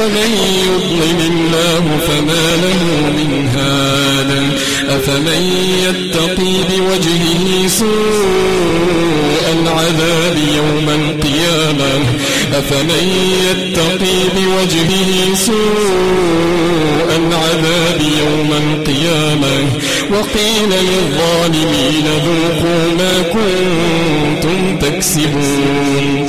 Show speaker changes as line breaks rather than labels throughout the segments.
ومن يضلل الله فما له من هاد أفمن يتقي بوجهه سوء العذاب يوم القيامة؟ أفمن يتقي بوجهه سوء العذاب يوم القيامة؟ وقيل للظالمين ذوقوا ما كنتم تكسبون.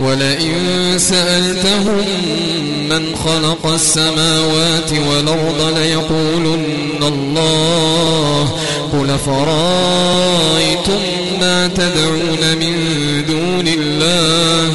ولئن سألتهم من خلق السماوات والأرض ليقولن الله قل فرأيتم ما تدعون من دون الله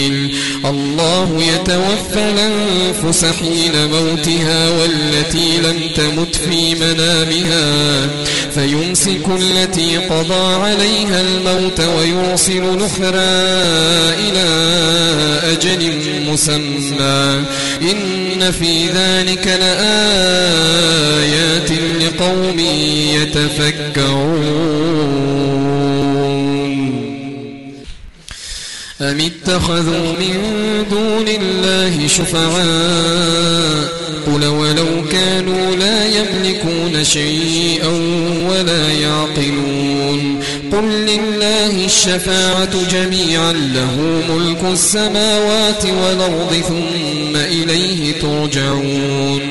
الله يتوفى الأنفس حين موتها والتي لم تمت في منامها فيمسك التي قضى عليها الموت ويرسل الأخرى إلى أجل مسمى. إن في ذلك لآيات لقوم يتفكرون. أم اتخذوا من دون الله شفعاء قل ولو كانوا لا يملكون شيئا ولا يعقلون قل لله الشفاعة جميعا له ملك السماوات والأرض ثم إليه ترجعون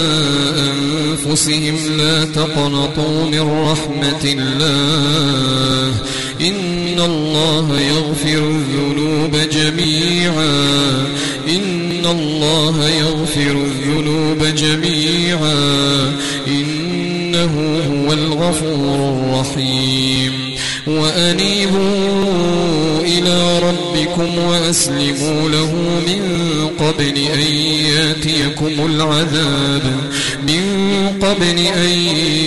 أنفسهم لا تقنطوا من رحمة الله. إن الله يغفر الذنوب جميعا. إن الله يغفر الذنوب جميعا. إنه هو الغفور الرحيم. وأنيبوا إلى ربكم وأسلموا له من قبل أن يأتيكم العذاب. من قبل أن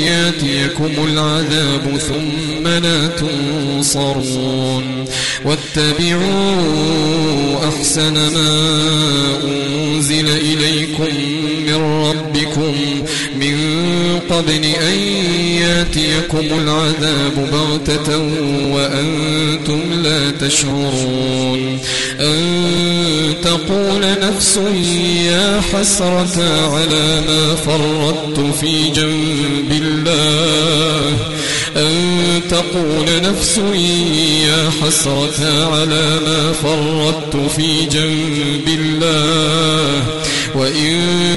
يأتيكم العذاب ثم لا تنصرون. واتبعوا أحسن ما أنزل إليكم من ربكم. قبل أن يأتيكم العذاب بغتة وأنتم لا تشعرون أن تقول نفس يا حسرة على ما فرطت في جنب الله أن تقول نفس يا حسرة على ما فرطت في جنب الله وإن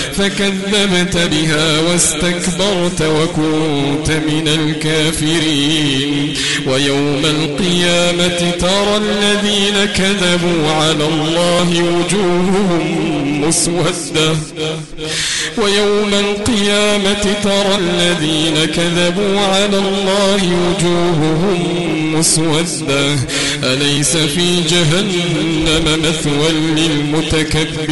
فكذبت بها واستكبرت وكنت من الكافرين. ويوم القيامة ترى الذين كذبوا على الله وجوههم مسودة. ويوم القيامة ترى الذين كذبوا على الله وجوههم مسودة. أليس في جهنم مثوى للمتكبرين؟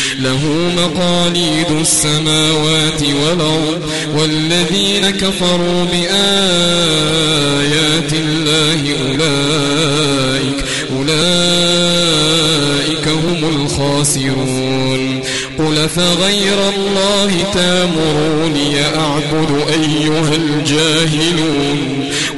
له مقاليد السماوات والأرض والذين كفروا بآيات الله أولئك أولئك هم الخاسرون. قل فغير الله تامروني أعبد أيها الجاهلون.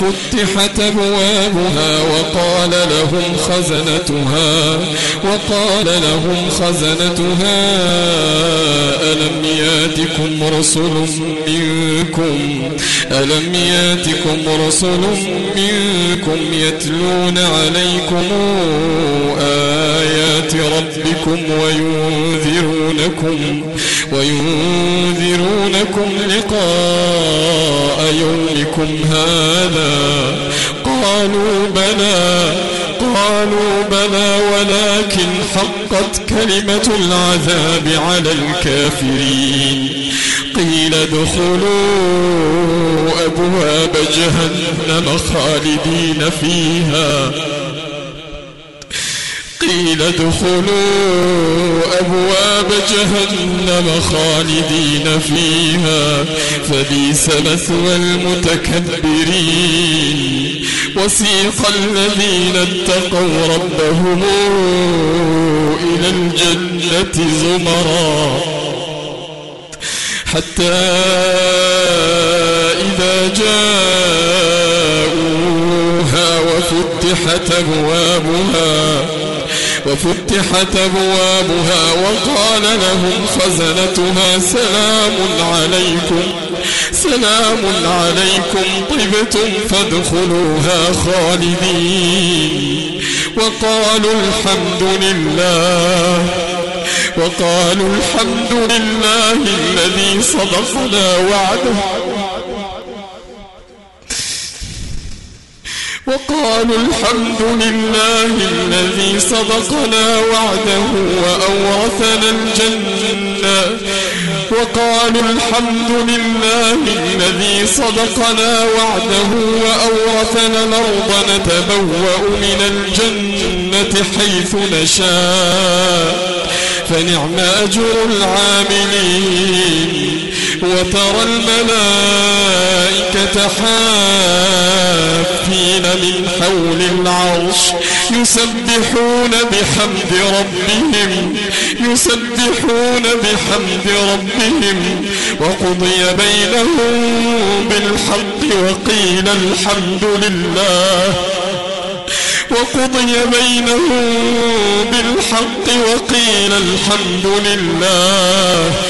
فتحت أبوابها وقال لهم خزنتها وقال لهم خزنتها ألم يأتكم رسل منكم؟ ألم يأتكم رسل منكم يتلون عليكم آيات ربكم وينذرونكم وينذرونكم لقاء يومكم هذا؟ قالوا بلى قالوا بلى ولكن حقت كلمة العذاب على الكافرين. قيل ادخلوا أبواب جهنم خالدين فيها. قيل ادخلوا أبواب جهنم خالدين فيها فبيس مثوى المتكبرين. وسيق الذين اتقوا ربهم إلى الجنة زمرا. حتى إذا جاءوها وفتحت أبوابها وفتحت أبوابها وقال لهم خزنتها سلام عليكم سلام عليكم طبتم فادخلوها خالدين. وقالوا الحمد لله وقالوا الحمد لله الذي صدقنا وعده. وقالوا الحمد لله الذي صدقنا وعده وأورثنا الجنة. وقالوا الحمد لله الذي صدقنا وعده وأورثنا الأرض نتبوأ من الجنة حيث نشاء. فنعم أجر العاملين. وترى الملائكة حافين من حول العرش يسبحون بحمد ربهم يسبحون بحمد ربهم. وقضي بينهم بالحق وقيل الحمد لله. وقضي بينهم بالحق وقيل الحمد لله.